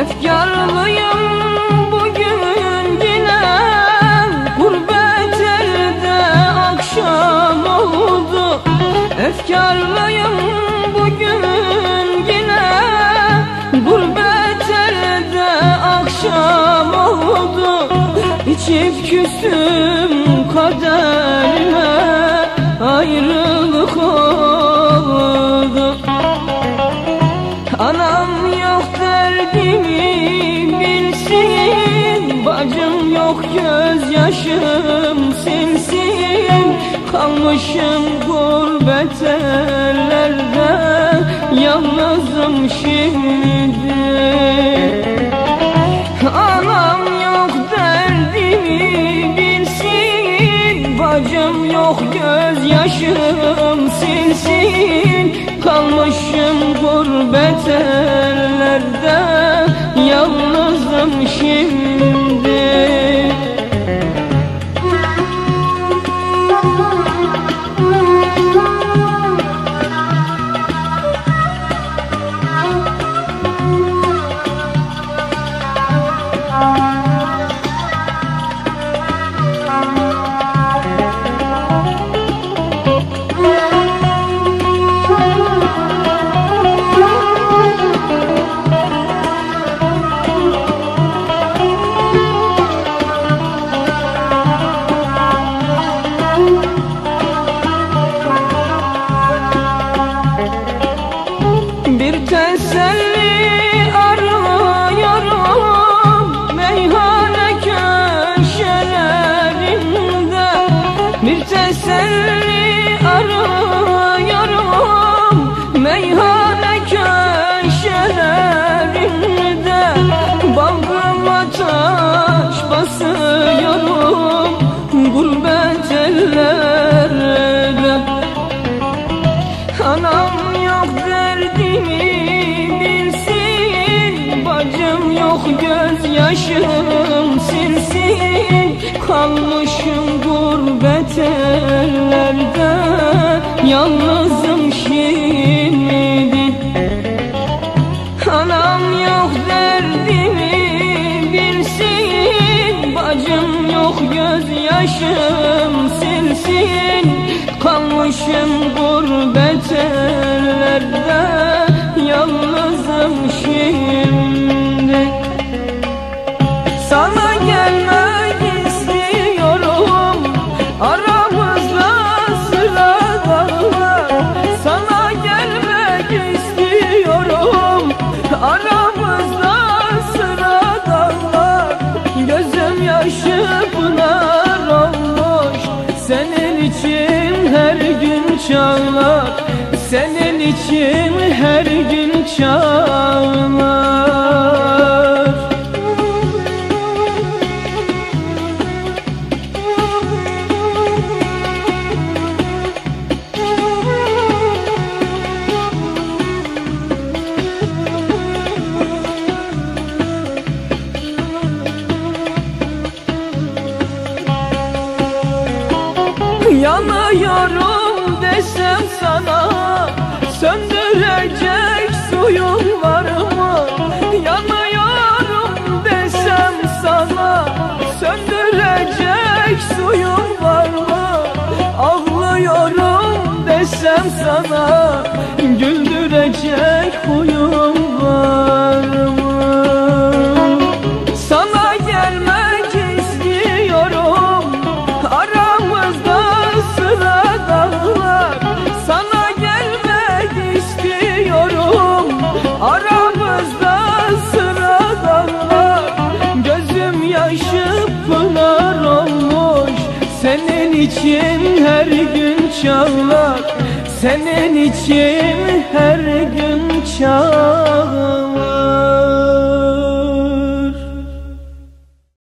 Efkarlıyım bugün yine. Gurbet elde akşam oldu. Efkarlıyım bugün yine. Gurbet elde akşam oldu. İçip küstüm kader Bacım yok gözyaşım silsin Kalmışım gurbet ellerde. Yalnızım şimdi. Anam yok derdimi bilsin. Bacım yok gözyaşım silsin Kalmışım gurbet ellerde teselli arıyorum Meyhane köşelerinde. Bağrıma taş basıyorum Gurbet ellerde. Anam yok derdimi bilsin. Bacım yok gözyaşım silsin Kalmışım gurbet ellerde Yalnızım şimdi. Anam yok derdimi bilsin. Bacım yok gözyaşım silsin Kalmışım gurbet çağlar Senin için her gün çağlar Yanıyorum desem sana Söndürecek suyun var mı? Yanıyorum desem sana Söndürecek suyun var mı? Ağlıyorum desem sana Güldürecek huyum Aramızda sıra dağlar Gözüm yaşı pınar olmuş. Senin için her gün çağlar. Senin için her gün çağlar